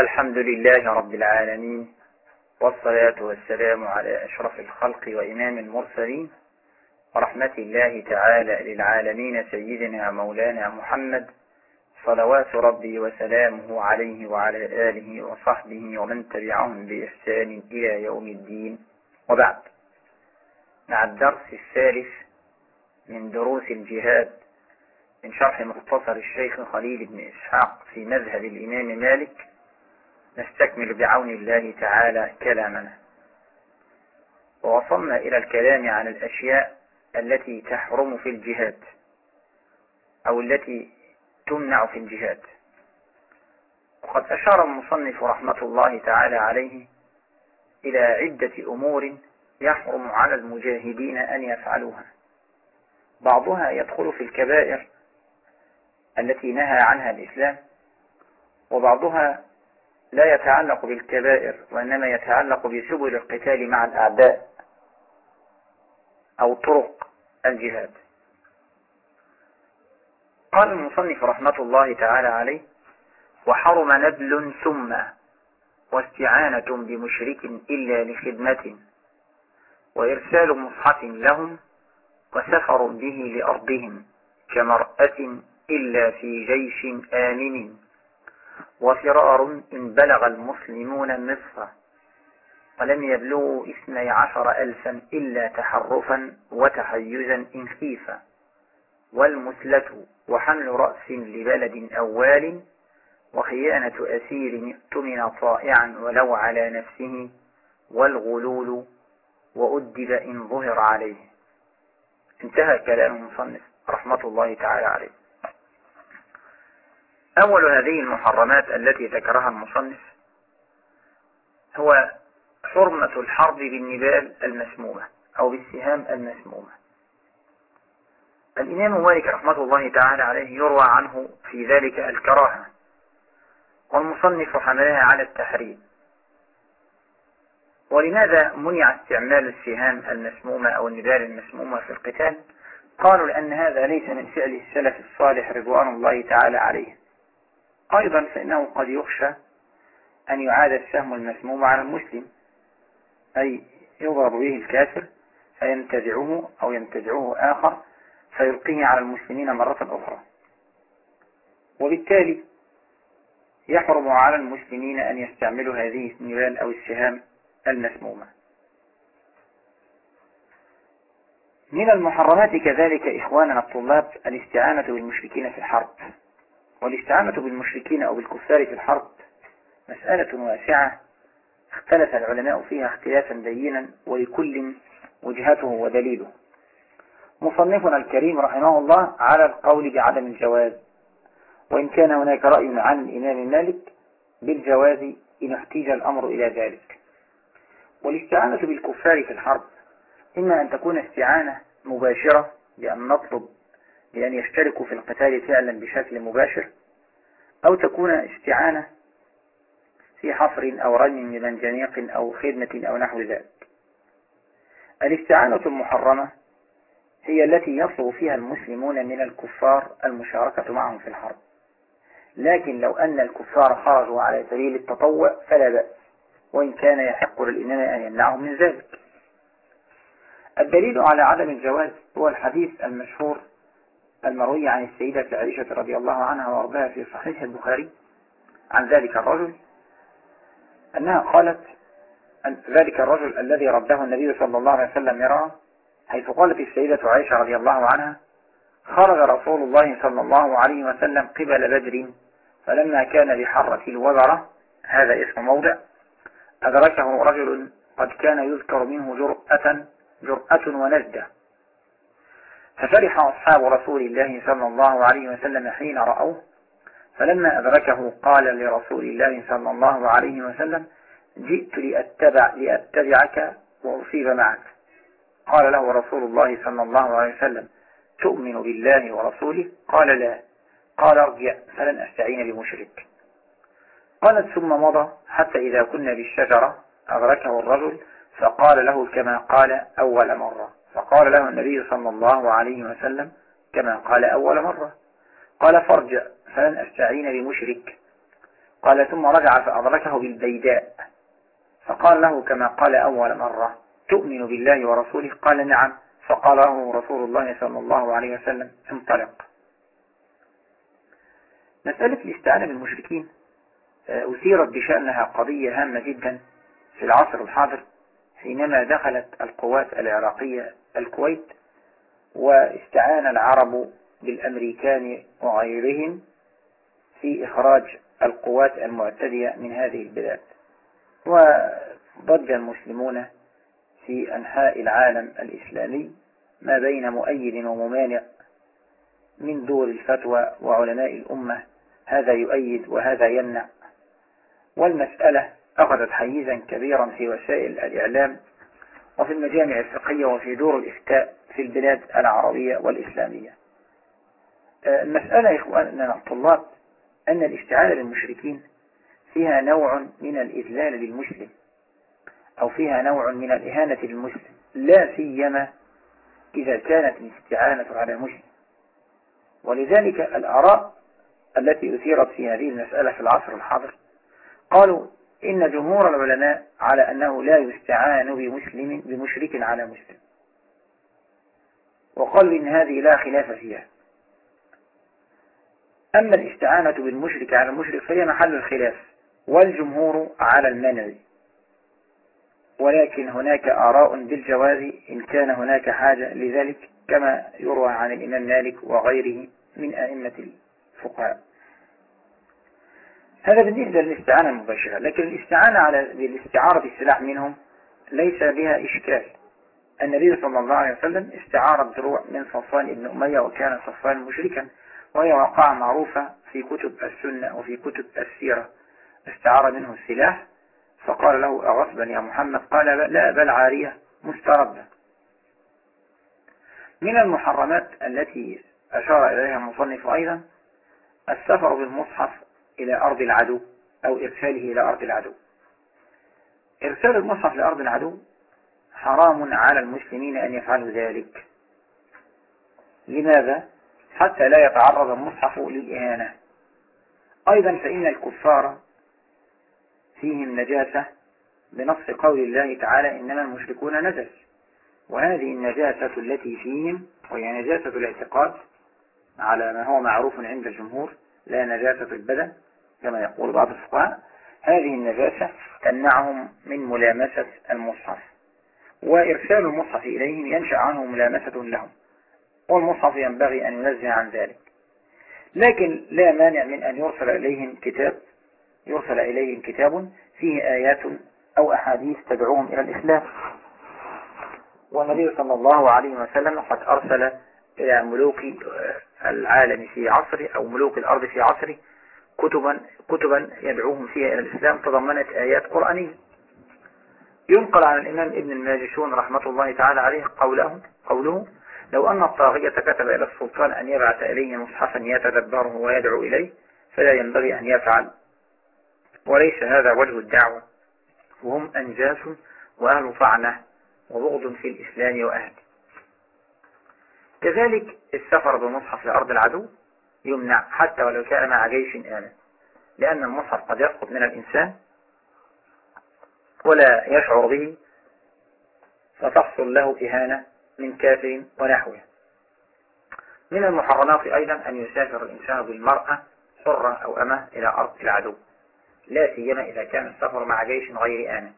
الحمد لله رب العالمين والصلاة والسلام على أشرف الخلق وإمام المرسلين ورحمة الله تعالى للعالمين سيدنا مولانا محمد صلوات ربي وسلامه عليه وعلى آله وصحبه ومن تبعهم بإحسان إلى يوم الدين. وبعد مع الدرس الثالث من دروس الجهاد من شرح مختصر الشيخ خليل بن إسحاق في مذهب الإمام مالك نستكمل بعون الله تعالى كلامنا. ووصلنا إلى الكلام عن الأشياء التي تحرم في الجهاد أو التي تمنع في الجهاد. وقد أشار المصنف رحمة الله تعالى عليه إلى عدة أمور يحرم على المجاهدين أن يفعلوها. بعضها يدخل في الكبائر التي نهى عنها الإسلام وبعضها لا يتعلق بالكبائر وإنما يتعلق بسبل القتال مع الأعداء أو طرق الجهاد. قال المصنف رحمة الله تعالى عليه وحرم نبل ثم واستعانة بمشرك إلا لخدمة وإرسال مصحف لهم وسفر به لأرضهم كمرأة إلا في جيش آمن. وفرار إن بلغ المسلمون مصر ولم يبلغوا اثني عشر ألفا إلا تحرفا وتحيزا إن خيفا والمثلة وحمل رأس لبلد أوال وخيانة أسير اؤتمن طائعا ولو على نفسه والغلول وأدب إن ظهر عليه. انتهى كلام المصنف رحمة الله تعالى عليه. أول هذه المحرمات التي ذكرها المصنف هو حرمة الحرب بالنبال المسمومة أو بالسهام المسمومة. الإمام مالك رحمة الله تعالى عليه يروى عنه في ذلك الكراهة والمصنف حملها على التحريم. ولماذا منع استعمال السهام المسمومة أو النبال المسمومة في القتال؟ قالوا لأن هذا ليس من فعل السلف الصالح رضوان الله تعالى عليه. أيضا فإنه قد يخشى أن يعاد السهم المسموم على المسلم أي يضرب به الكافر فينتزعه أو ينتزعه آخر فيلقيه على المسلمين مرة أخرى. وبالتالي يحرم على المسلمين أن يستعملوا هذه النبال أو السهام المسمومة. من المحرمات كذلك إخواننا الطلاب الاستعانة بالمشركين في الحرب. والاستعانة بالمشركين أو بالكفار في الحرب مسألة واسعة. اختلف العلماء فيها اختلافا بينا ولكل وجهته ودليله. مصنفنا الكريم رحمه الله على القول بعدم الجواز وإن كان هناك رأي عن الإمام مالك بالجواز إن احتيج الأمر إلى ذلك. والاستعانة بالكفار في الحرب إما أن تكون استعانة مباشرة بأن نطلب بأن يشتركوا في القتال فعلا بشكل مباشر أو تكون استعانة في حفر أو رمي بمنجنيق أو خدمة أو نحو ذلك. الاستعانة المحرمة هي التي يصل فيها المسلمون من الكفار المشاركة معهم في الحرب. لكن لو أن الكفار خرجوا على سبيل التطوع فلا بأس وإن كان يحق للإمام أن يمنعهم من ذلك. الدليل على عدم الجواز هو الحديث المشهور المروي عن السيدة عائشة رضي الله عنها وأرضاها في صحيح البخاري عن ذلك الرجل أنها قالت أن ذلك الرجل الذي رده النبي صلى الله عليه وسلم يراه حيث قالت السيدة عائشة رضي الله عنها خرج رسول الله صلى الله عليه وسلم قبل بدر فلما كان بحرة الوبرة هذا اسم موضع أدركه رجل قد كان يذكر منه جرأة جرأة ونجدة. ففرح أصحاب رسول الله صلى الله عليه وسلم حين رأوه؟ فلما أدركه قال لرسول الله صلى الله عليه وسلم جئت لأتبع لأتبعك وأصيب معك. قال له رسول الله صلى الله عليه وسلم تؤمن بالله ورسوله؟ قال لا. قال ارجع فلن أستعين بمشرك. قالت ثم مضى حتى إذا كنا بالشجرة أدركه الرجل فقال له كما قال أول مرة. فقال له النبي صلى الله عليه وسلم كما قال أول مرة قال فارجع فلن أستعين بمشرك. قال ثم رجع فأدركه بالبيداء. فقال له كما قال أول مرة تؤمن بالله ورسوله؟ قال نعم. فقال له رسول الله صلى الله عليه وسلم انطلق. مسألة الاستعانة بالمشركين آه، أثيرت بشأنها قضية هامة جدا في العصر الحاضر. حينما دخلت القوات العراقية الكويت واستعان العرب بالأمريكان وغيرهم في إخراج القوات المعتدية من هذه البلاد. وضج المسلمون في أنحاء العالم الإسلامي ما بين مؤيد وممانع من دور الفتوى وعلماء الأمة. هذا يؤيد وهذا يمنع. والمسألة أخذت حيزا كبيرا في وسائل الإعلام وفي المجامع الفقهية وفي دور الإفتاء في البلاد العربية والإسلامية. آه، المسألة يا إخواننا الطلاب أن الاستعانة بالمشركين فيها نوع من الإذلال للمسلم أو فيها نوع من الإهانة للمسلم لا سيما إذا كانت الاستعانة على المسلم. ولذلك الآراء التي أثيرت في هذه المسألة في العصر الحاضر قالوا إن جمهور العلماء على أنه لا يستعان بمسلم بمشرك على مسلم. وقالوا إن هذه لا خلاف فيها. أما الاستعانة بالمشرك على المشرك فهي محل الخلاف والجمهور على المنع ولكن هناك آراء بالجواز إن كان هناك حاجة لذلك كما يروى عن الإمام مالك وغيره من أئمة الفقهاء. هذا بالنسبة للاستعانة المباشرة لكن الاستعانة على بالاستعارة السلاح منهم ليس بها إشكال. النبي صلى الله عليه وسلم استعار الدروع من صفوان بن أمية وكان صفوان مشركا وهي واقعة معروفة في كتب السنة وفي كتب السيرة. استعار منه السلاح فقال له أغصبا يا محمد قال لا بل عارية مستردة. من المحرمات التي أشار إليها المصنف أيضا السفر بالمصحف إلى أرض العدو أو إرساله إلى أرض العدو. إرسال المصحف لأرض العدو حرام على المسلمين أن يفعلوا ذلك. لماذا؟ حتى لا يتعرض المصحف للإهانة. أيضا فإن الكفار فيهم نجاسة بنص قول الله تعالى إنما المشركون نجس. وهذه النجاسة التي فيهم وهي نجاسة الاعتقاد على ما هو معروف عند الجمهور لا نجاسة البدن. كما يقول بعض الفقهاء هذه النجاسة تمنعهم من ملامسة المصحف. وإرسال المصحف إليهم ينشأ عنه ملامسة لهم والمصحف ينبغي أن ينزه عن ذلك. لكن لا مانع من أن يرسل إليهم كتاب يرسل إليهم كتاب فيه آيات أو أحاديث تدعوهم إلى الإسلام والنبي صلى الله عليه وسلم قد أرسل إلى ملوك العالم في عصره أو ملوك الأرض في عصره كتبا, كتبا يدعوهم فيها إلى الإسلام تضمنت آيات قرآنية. ينقل عن الإمام ابن الماجشون رحمة الله تعالى عليه قوله, قوله لو أن الطاغية كتب إلى السلطان أن يبعث إليه مصحفا يتدبره ويدعو إليه فلا ينبغي أن يفعل. وليس هذا وجه الدعوة. وهم أنجاس وأهل طعنة وبغض في الإسلام وأهله كذلك السفر بمصحف لأرض العدو يمنع حتى ولو كان مع جيش آمن. لأن المصحف قد يسقط من الإنسان ولا يشعر به فتحصل له إهانة من كافر ونحوه. من المحرمات أيضا أن يسافر الإنسان بالمرأة حرة أو أمة إلى أرض العدو لا سيما إذا كان السفر مع جيش غير آمن.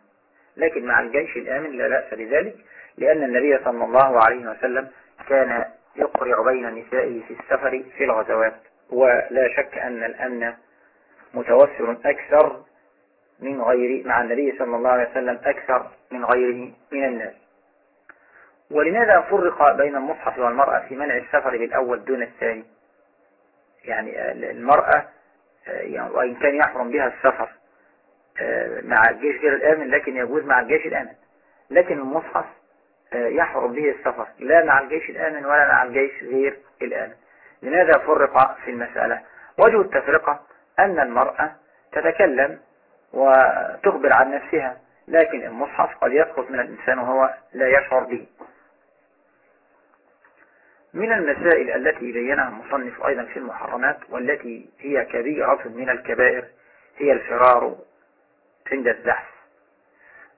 لكن مع الجيش الآمن لا بأس بذلك لأن النبي صلى الله عليه وسلم كان يقرع بين نسائه في السفر في الغزوات. ولا شك أن الأمن متوفر أكثر من غير مع النبي صلى الله عليه وسلم أكثر من غيره من الناس. ولماذا فرق بين المصحف والمرأة في منع السفر بالأول دون الثاني؟ يعني المرأة يعني وإن كان يحرم بها السفر مع الجيش غير الآمن لكن يجوز مع الجيش الآمن. لكن المصحف يحرم به السفر لا مع الجيش الآمن ولا مع الجيش غير الآمن. لماذا فرق في المسألة؟ وجه التفرقة أن المرأة تتكلم وتخبر عن نفسها لكن المصحف قد يسقط من الإنسان وهو لا يشعر به. من المسائل التي بينها المصنف أيضا في المحرمات والتي هي كبيرة من الكبائر هي الفرار عند الزحف.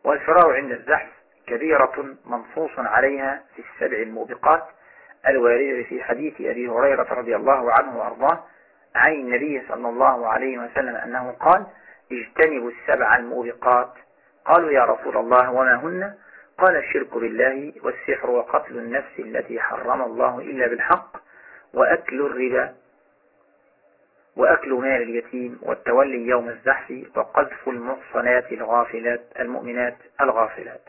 والفرار عند الزحف كبيرة منصوص عليها في السبع الموبقات الواردة في حديث أبي هريرة رضي الله عنه وأرضاه عن النبي صلى الله عليه وسلم أنه قال اجتنبوا السبع الموبقات قالوا يا رسول الله وما هن؟ قال الشرك بالله والسحر وقتل النفس التي حرم الله إلا بالحق وأكل الربا وأكل مال اليتيم والتولي يوم الزحف وقذف المحصنات الغافلات المؤمنات الغافلات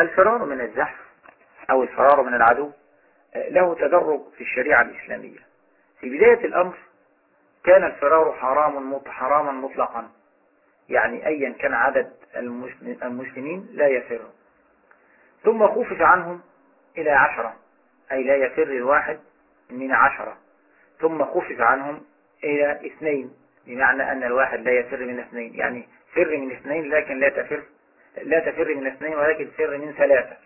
الفرار من الزحف أو الفرار من العدو له تدرج في الشريعة الإسلامية. في بداية الأمر كان الفرار حرام حراما مطلقا. يعني أيا كان عدد المسلمين لا يفر. ثم خفف عنهم إلى عشرة أي لا يفر الواحد من عشرة. ثم خفف عنهم إلى اثنين بمعنى أن الواحد لا يفر من اثنين. يعني فر من اثنين لكن لا تفر لا تفر من اثنين ولكن فر من ثلاثة.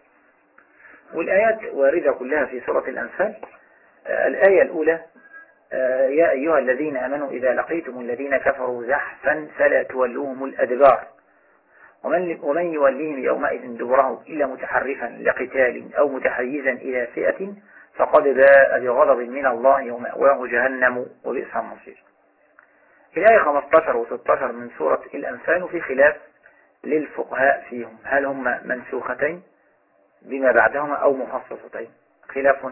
والآيات واردة كلها في سورة الأنفال. آه، الآية الأولى آه، يا أيها الذين أمنوا إذا لقيتم الذين كفروا زحفا فلا تولوهم الأدبار. ومن, ومن يوليهم يومئذ دبره إلا متحرفا لقتال أو متحيزا إلى فئة فقد باء بغضب من الله ومأواه جهنم وبئس المصير. الآية 15 و 16 من سورة الأنفال في خلاف للفقهاء فيهم. هل هم منسوختين بما بعدهما أو مخصصتين؟ خلاف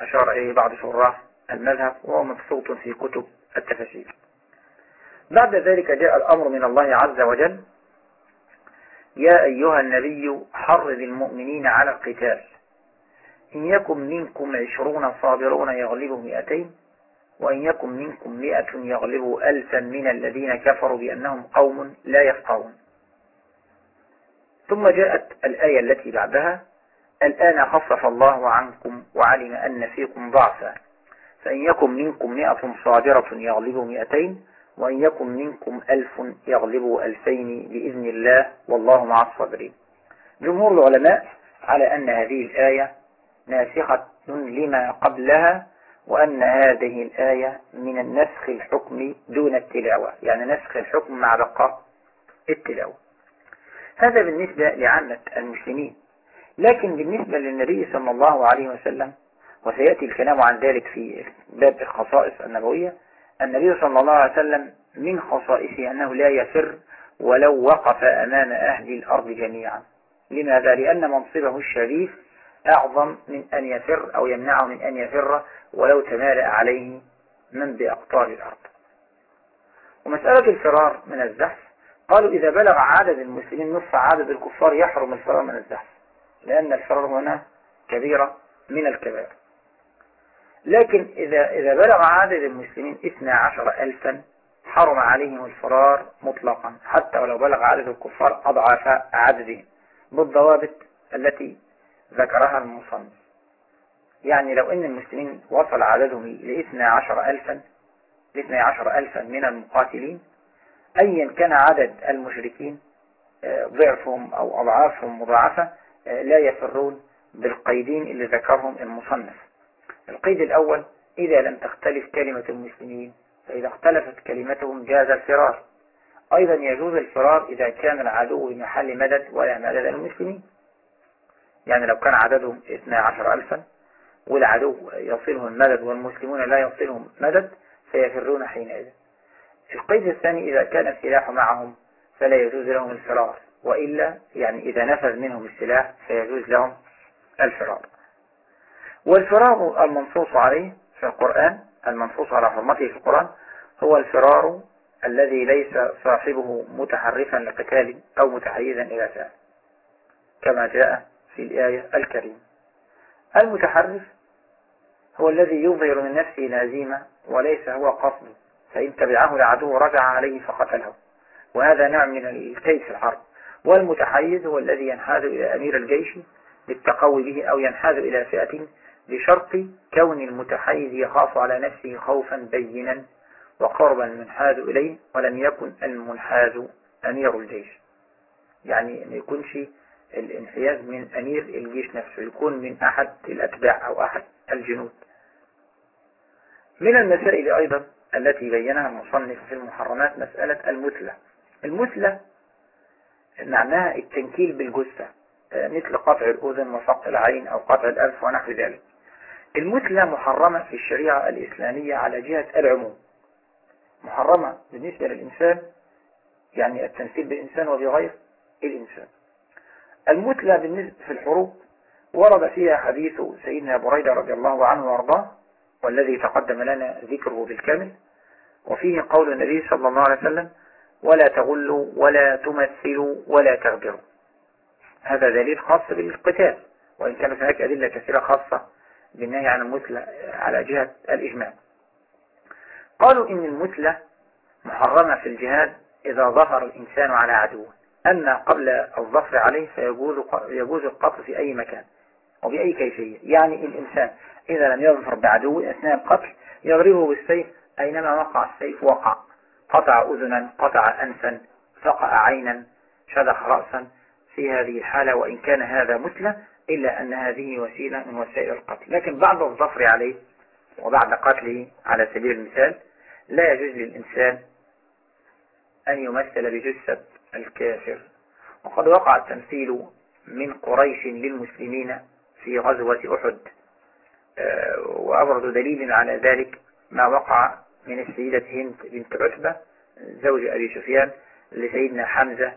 أشار إليه بعض شراح المذهب وهو مبسوط في كتب التفسير بعد ذلك جاء الأمر من الله عز وجل. يا أيها النبي حرض المؤمنين على القتال. إن يكن منكم عشرون صابرون يغلبوا مئتين وإن يكن منكم مئة يغلبوا ألفا من الذين كفروا بأنهم قوم لا يفقهون. ثم جاءت الآية التي بعدها الآن خفف الله عنكم وعلم أن فيكم ضعفا فإن يكن منكم مئة صابرة يغلبوا مئتين وإن يكن منكم ألف يغلبوا ألفين بإذن الله والله مع الصابرين. جمهور العلماء على أن هذه الآية ناسخة لما قبلها وأن هذه الآية من النسخ الحكم دون التلاوة يعني نسخ الحكم مع بقاء التلاوة. هذا بالنسبة لعامة المسلمين. لكن بالنسبة للنبي صلى الله عليه وسلم وسيأتي الكلام عن ذلك في باب الخصائص النبوية النبي صلى الله عليه وسلم من خصائصه أنه لا يفر ولو وقف أمام أهل الأرض جميعا. لماذا؟ لأن منصبه الشريف أعظم من أن يفر أو يمنعه من أن يفر ولو تمالأ عليه من بأقطار الأرض. ومسألة الفرار من الزحف قالوا إذا بلغ عدد المسلمين نصف عدد الكفار يحرم الفرار من الزحف لأن الفرار هنا كبيرة من الكبائر. لكن إذا, إذا بلغ عدد المسلمين 12 ألفا حرم عليهم الفرار مطلقا حتى ولو بلغ عدد الكفار أضعاف عددهم بالضوابط التي ذكرها المصنف. يعني لو إن المسلمين وصل عددهم ل 12 ألفا ل 12 ألفا من المقاتلين أيا كان عدد المشركين آه، ضعفهم أو أضعافهم مضاعفة آه، لا يفرون بالقيدين اللي ذكرهم المصنف. القيد الأول إذا لم تختلف كلمة المسلمين فإذا اختلفت كلمتهم جاز الفرار. أيضا يجوز الفرار إذا كان العدو بمحل مدد ولا مدد المسلمين. يعني لو كان عددهم 12 ألفا والعدو يصلهم المدد والمسلمون لا يصلهم مدد فيفرون حينئذ. القيد الثاني إذا كان السلاح معهم فلا يجوز لهم الفرار وإلا يعني إذا نفذ منهم السلاح فيجوز لهم الفرار والفرار المنصوص عليه في القرآن المنصوص على حرمته في القرآن هو الفرار الذي ليس صاحبه متحرفا لقتال أو متحيزا إلى فعل كما جاء في الآية الكريمة. المتحرف هو الذي يظهر من نفسه الهزيمة وليس هو قصده فإن تبعه العدو رجع عليه فقتله. وهذا نوع من الكيد في الحرب. والمتحيز هو الذي ينحاز إلى أمير الجيش للتقوي به أو ينحاز إلى فئة بشرط كون المتحيز يخاف على نفسه خوفا بينا وقربا المنحاز إليه ولم يكن المنحاز أمير الجيش. يعني ما يكونش الانحياز من أمير الجيش نفسه يكون من أحد الأتباع أو أحد الجنود. من المسائل أيضا التي بينها المصنف في المحرمات مسألة المثلة. المثلة معناها التنكيل بالجثة آه، مثل قطع الأذن وسقط العين أو قطع الأنف ونحو ذلك. المثلة محرمة في الشريعة الإسلامية على جهة العموم. محرمة بالنسبة للإنسان يعني التمثيل بالإنسان وبغير الإنسان. المثلة بالنسبة في الحروب ورد فيها حديث سيدنا بريدة رضي الله عنه وأرضاه والذي تقدم لنا ذكره بالكامل. وفيه قول النبي صلى الله عليه وسلم ولا تغلوا ولا تمثلوا ولا تغدروا هذا دليل خاص بالقتال. وإن كانت هناك أدلة كثيرة خاصة بالنهي عن المثلة على جهة الإجماع. قالوا إن المثلة محرمة في الجهاد إذا ظهر الإنسان على عدوه. أما قبل الظفر عليه فيجوز يجوز القتل في أي مكان. وبأي كيفية. يعني الإنسان إذا لم يظفر بعدوه أثناء القتل يضربه بالسيف أينما وقع السيف وقع. قطع أذنا قطع أنفا فقع عينا شدخ رأسا. في هذه الحالة وإن كان هذا مثلى إلا أن هذه وسيلة من وسائل القتل. لكن بعد الظفر عليه وبعد قتله على سبيل المثال لا يجوز للإنسان أن يمثل بجثة الكافر. وقد وقع التمثيل من قريش للمسلمين في غزوة أحد. آه، وأبرز دليل على ذلك ما وقع من السيدة هند بنت عتبة زوج أبي سفيان لسيدنا حمزة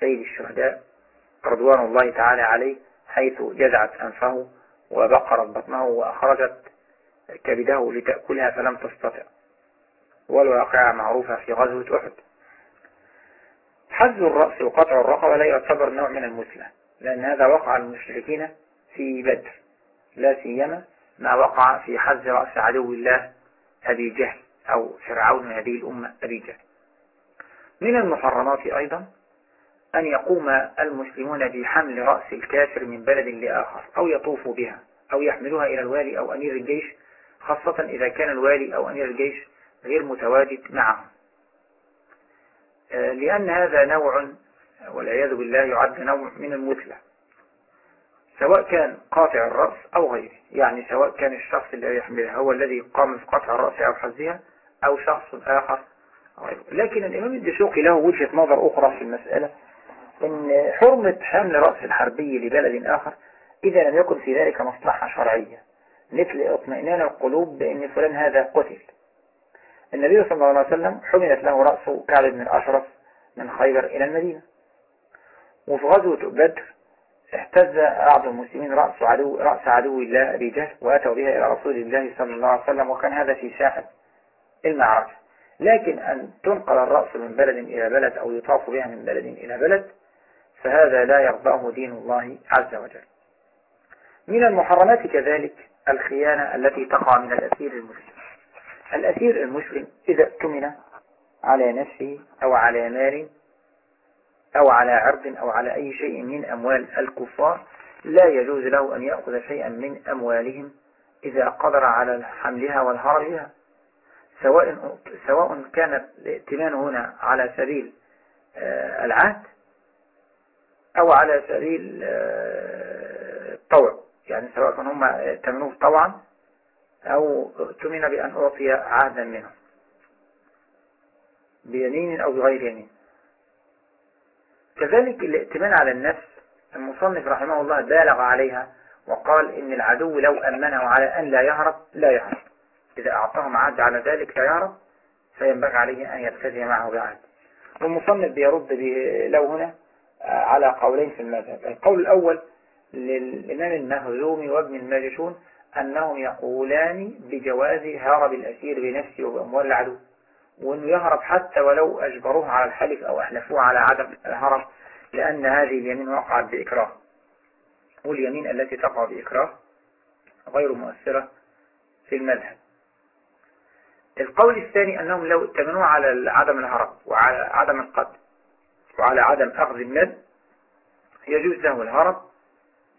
سيد الشهداء رضوان الله تعالى عليه حيث جزعت أنفه وبقرت بطنه وأخرجت كبده لتأكلها فلم تستطع. والواقعة معروفة في غزوة أحد. حز الرأس وقطع الرقبة لا يعتبر نوع من المثلة لأن هذا وقع المشركين في بدر لا سيما ما وقع في حز رأس عدو الله أبي جهل أو فرعون هذه الأمة أبي جهل. من المحرمات أيضا أن يقوم المسلمون بحمل رأس الكافر من بلد لآخر أو يطوفوا بها أو يحملوها إلى الوالي أو أمير الجيش خاصة إذا كان الوالي أو أمير الجيش غير متواجد معهم. آه، لأن هذا نوع والعياذ بالله يعد نوع من المثلة سواء كان قاطع الرأس أو غيره. يعني سواء كان الشخص الذي يحملها هو الذي قام في قطع الرأس أو حزها أو شخص آخر غيره. لكن الإمام الدسوقي له وجهة نظر أخرى في المسألة إن حرمة حمل رأس الحربي لبلد آخر إذا لم يكن في ذلك مصلحة شرعية مثل اطمئنان القلوب بأن فلان هذا قتل. النبي صلى الله عليه وسلم حملت له رأس كعب بن الأشرف من خيبر إلى المدينة. وفي غزوة بدر احتز بعض المسلمين رأس عدو, رأس عدو الله أبي جهل وأتوا بها إلى رسول الله صلى الله عليه وسلم وكان هذا في ساحة المعركة. لكن أن تنقل الرأس من بلد إلى بلد أو يطاف بها من بلد إلى بلد فهذا لا يرضاه دين الله عز وجل. من المحرمات كذلك الخيانة التي تقع من الأسير المسلم. الأسير المسلم إذا اؤتمن على نفسه أو على مال أو على عرض أو على أي شيء من أموال الكفار لا يجوز له أن يأخذ شيئا من أموالهم إذا قدر على حملها والهرب بها سواء سواء كان الائتمان هنا على سبيل آه، العهد أو على سبيل آه، الطوع. يعني سواء كان هم ائتمنوه طوعا أو ائتمن بأن أعطي عهدا منه بيمين أو بغير يمين. كذلك الائتمان على النفس المصنف رحمه الله بالغ عليها وقال إن العدو لو أمنه على أن لا يهرب لا يهرب. إذا أعطاهم عهد على ذلك لا يهرب فينبغي عليه أن يبتدي معه بعهد. والمصنف بيرد له هنا على قولين في المذهب. القول الأول للإمام المهزوم وابن الماجشون أنهم يقولان بجواز هرب الأسير بنفسه وبأموال العدو. وأنه يهرب حتى ولو أجبروه على الحلف أو أحلفوه على عدم الهرب لأن هذه اليمين وقعت بإكراه. واليمين التي تقع بإكراه غير مؤثرة في المذهب. القول الثاني أنهم لو اتمنوا على عدم الهرب وعلى عدم القتل وعلى عدم أخذ المال يجوز له الهرب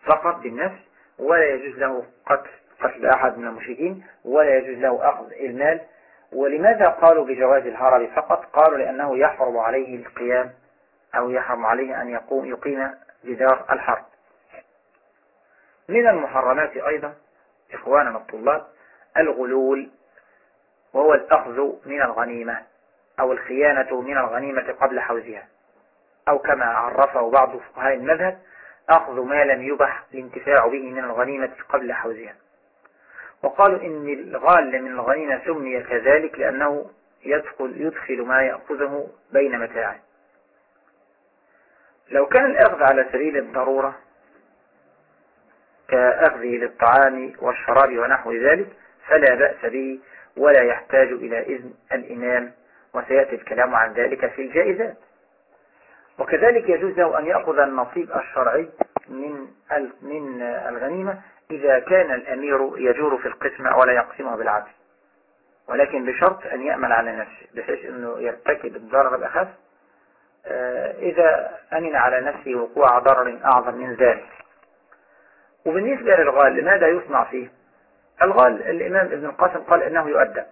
فقط بالنفس ولا يجوز له قتل قتل أحد من المشركين ولا يجوز له أخذ المال ولماذا قالوا بجواز الهرب فقط؟ قالوا لأنه يحرم عليه القيام أو يحرم عليه أن يقوم يقيم جدار الحرب. من المحرمات أيضا إخواننا الطلاب الغلول وهو الأخذ من الغنيمة أو الخيانة من الغنيمة قبل حوزها. أو كما عرفه بعض فقهاء المذهب أخذ ما لم يبح الانتفاع به من الغنيمة قبل حوزها. وقالوا إن الغال من الغنيمة سمي كذلك لأنه يدخل, يدخل ما يأخذه بين متاعه. لو كان الأخذ على سبيل الضرورة كأخذه للطعام والشراب ونحو ذلك فلا بأس به ولا يحتاج إلى إذن الإمام وسيأتي الكلام عن ذلك في الجائزات. وكذلك يجوز له أن يأخذ النصيب الشرعي من الغنيمة إذا كان الأمير يجور في القسمة ولا يقسمها بالعدل. ولكن بشرط أن يأمل على نفسه بحيث أنه يرتكب الضرر الأخف. آه، إذا أمن على نفسه وقوع ضرر أعظم من ذلك. وبالنسبة للغال لماذا يصنع فيه؟ الغال الإمام ابن القاسم قال إنه يؤدى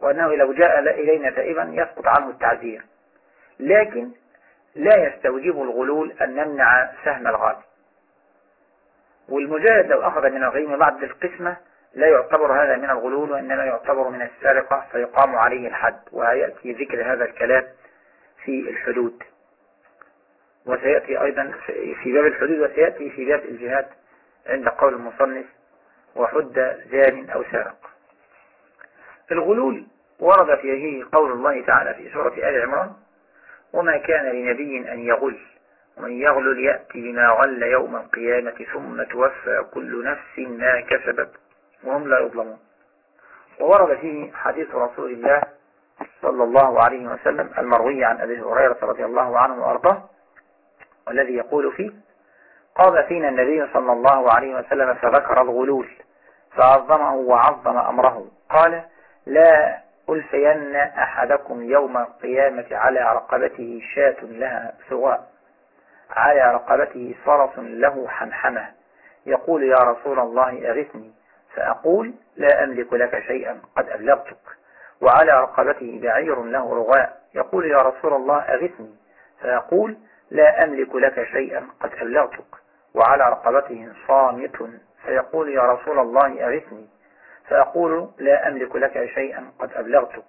وأنه لو جاء إلينا تائبا يسقط عنه التعذير. لكن لا يستوجب الغلول أن نمنع سهم الغال. والمجاهد لو أخذ من الغيم بعد القسمة لا يعتبر هذا من الغلول وإنما يعتبر من السرقة فيقام عليه الحد ويأتي ذكر هذا الكلام في الحدود. وسيأتي أيضا في باب الحدود وسيأتي في باب الجهاد عند قول المصنف وحد زان أو سارق الغلول ورد فيه قول الله تعالى في سورة آل عمران وما كان لنبي أن يغل ومن يغلل يأتي بما غل يوم القيامة ثم توفى كل نفس ما كسبت وهم لا يظلمون. وورد فيه حديث رسول الله صلى الله عليه وسلم المروي عن أبي هريرة رضي الله عنه وأرضاه والذي يقول فيه قام فينا النبي صلى الله عليه وسلم فذكر الغلول فعظمه وعظم أمره قال لا ألفين أحدكم يوم القيامة على رقبته شاة لها ثواء على رقبته فرس له حمحمة. يقول يا رسول الله أغثني. فأقول لا أملك لك شيئا قد أبلغتك. وعلى رقبته بعير له رغاء. يقول يا رسول الله أغثني. فيقول لا أملك لك شيئا قد أبلغتك. وعلى رقبته صامت. فيقول يا رسول الله أغثني. فأقول لا أملك لك شيئا قد أبلغتك.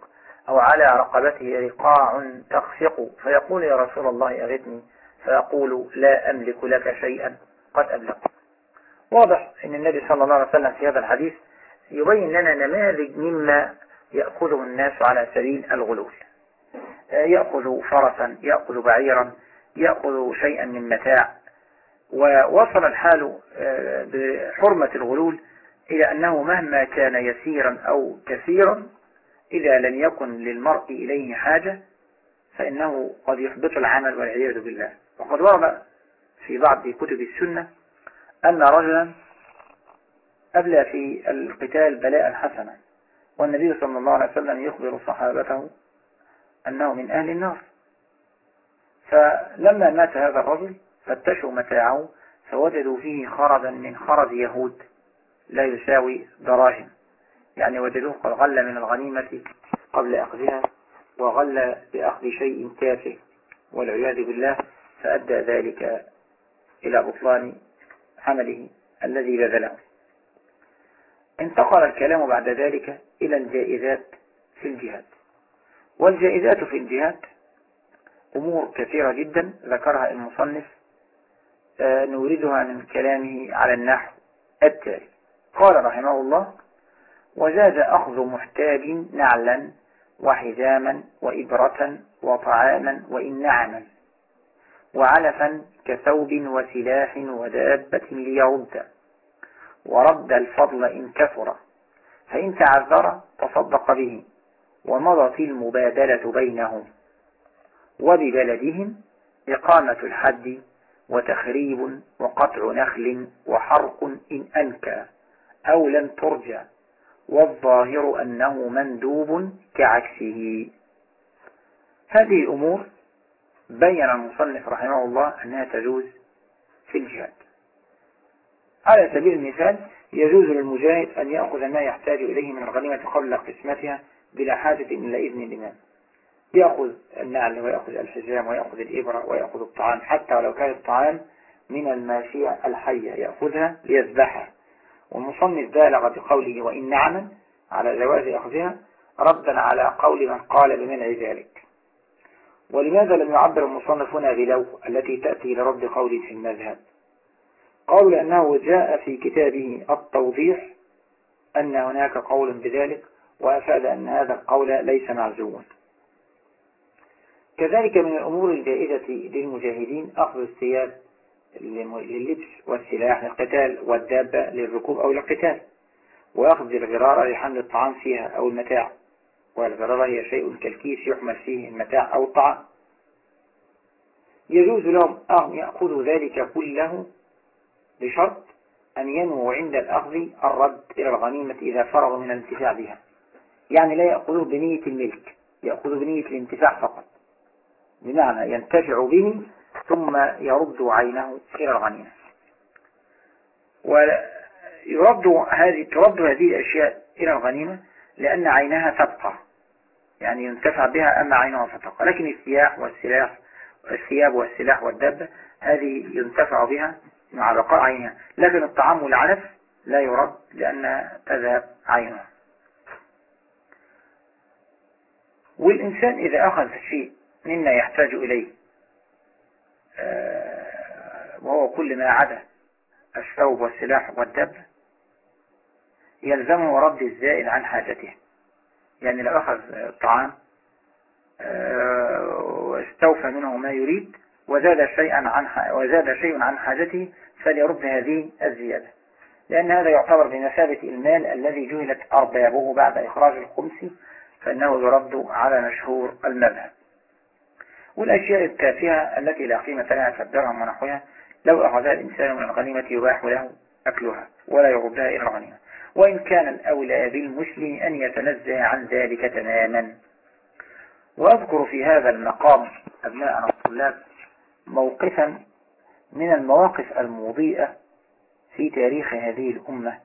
أو على رقبته رقاع تخفق. فيقول يا رسول الله أغثني. فأقول لا أملك لك شيئا قد أبلغتك واضح أن النبي صلى الله عليه وسلم في هذا الحديث يبين لنا نماذج مما يأخذه الناس على سبيل الغلول يأخذ فرسا يأخذ بعيرا يأخذ شيئا من متاع. ووصل الحال آه، بحرمة الغلول إلى أنه مهما كان يسيرا أو كثيرا إذا لم يكن للمرء إليه حاجة فإنه قد يحبط العمل والعياذ بالله. وقد ورد في بعض كتب السنة أن رجلا أبلى في القتال بلاء حسنا والنبي صلى الله عليه وسلم يخبر صحابته أنه من أهل النار. فلما مات هذا الرجل فتشوا متاعه فوجدوا فيه خردا من خرد يهود لا يساوي دراهم يعني وجدوه قد غل من الغنيمة قبل أخذها وغل بأخذ شيء تافه والعياذ بالله فأدى ذلك إلى بطلان عمله الذي بذله. انتقل الكلام بعد ذلك إلى الجائزات في الجهاد. والجائزات في الجهاد أمور كثيرة جدا ذكرها المصنف آه، نوردها من كلامه على النحو التالي. قال رحمه الله وزاد أخذ محتاج نعلا وحزاما وإبرة وطعاما وإن نعما. وعلفا كثوب وسلاح ودابة ليرد ورد الفضل إن كثر فإن تعذر تصدق به ومضت المبادلة بينهم. وببلدهم إقامة الحد وتخريب وقطع نخل وحرق إن أنكى أو لم ترجع والظاهر أنه مندوب كعكسه. هذه أمور بين المصنف رحمه الله أنها تجوز في الجهاد على سبيل المثال يجوز للمجاهد أن يأخذ ما يحتاج إليه من الغنيمة قبل قسمتها بلا حاجة إلى إذن الإمام. يأخذ النعل ويأخذ الحزام ويأخذ الإبرة ويأخذ الطعام حتى ولو كان الطعام من الماشية الحية يأخذها ليذبحها. والمصنف بالغ بقوله وإن نعما على جواز أخذها ردا على قول من قال بمنع ذلك. ولماذا لم يعبر المصنف هنا بلو التي تأتي لرد قول في المذهب؟ قالوا لأنه جاء في كتابه التوضيح أن هناك قول بذلك وأفاد أن هذا القول ليس معزوما كذلك من الأمور الجائزة للمجاهدين أخذ الثياب لللبس والسلاح للقتال والدابة للركوب أو للقتال وأخذ الغرارة لحمل الطعام فيها أو المتاع. والغرارة هي شيء كالكيس يحمل فيه المتاع أو الطعام. يجوز لهم أن يأخذوا ذلك كله بشرط أن ينووا عند الأخذ الرد إلى الغنيمة إذا فرغوا من الانتفاع بها. يعني لا يأخذوه بنية الملك يأخذوا بنية الانتفاع فقط. بمعنى ينتفع به ثم يرد عينه إلى الغنيمة. ويرد هذه ترد هذه الأشياء إلى الغنيمة لأن عينها تبقى. يعني ينتفع بها أما عينها فتبقى. لكن السياح والسلاح الثياب والسلاح والدابة هذه ينتفع بها مع بقاء عينها. لكن الطعام والعلف لا يرد لأن تذهب عينها. والإنسان إذا أخذ شيء مما يحتاج إليه آه، وهو كل ما عدا الثوب والسلاح والدب يلزمه رد الزائد عن حاجته. يعني لو أخذ طعام آه، واستوفى منه ما يريد وزاد شيئا عن وزاد شيء عن حاجته فليرد هذه الزيادة. لأن هذا يعتبر بمثابة المال الذي جهلت أربابه بعد إخراج الخمس فإنه يرد على مشهور المذهب. والأشياء التافهة التي لا قيمة لها كالدرهم ونحوها لو أخذها الإنسان من الغنيمة يباح له أكلها ولا يردها إلى الغنيمة. وإن كان الأولى بالمسلم أن يتنزه عن ذلك تماما. وأذكر في هذا المقام أبناءنا الطلاب موقفا من المواقف المضيئة في تاريخ هذه الأمة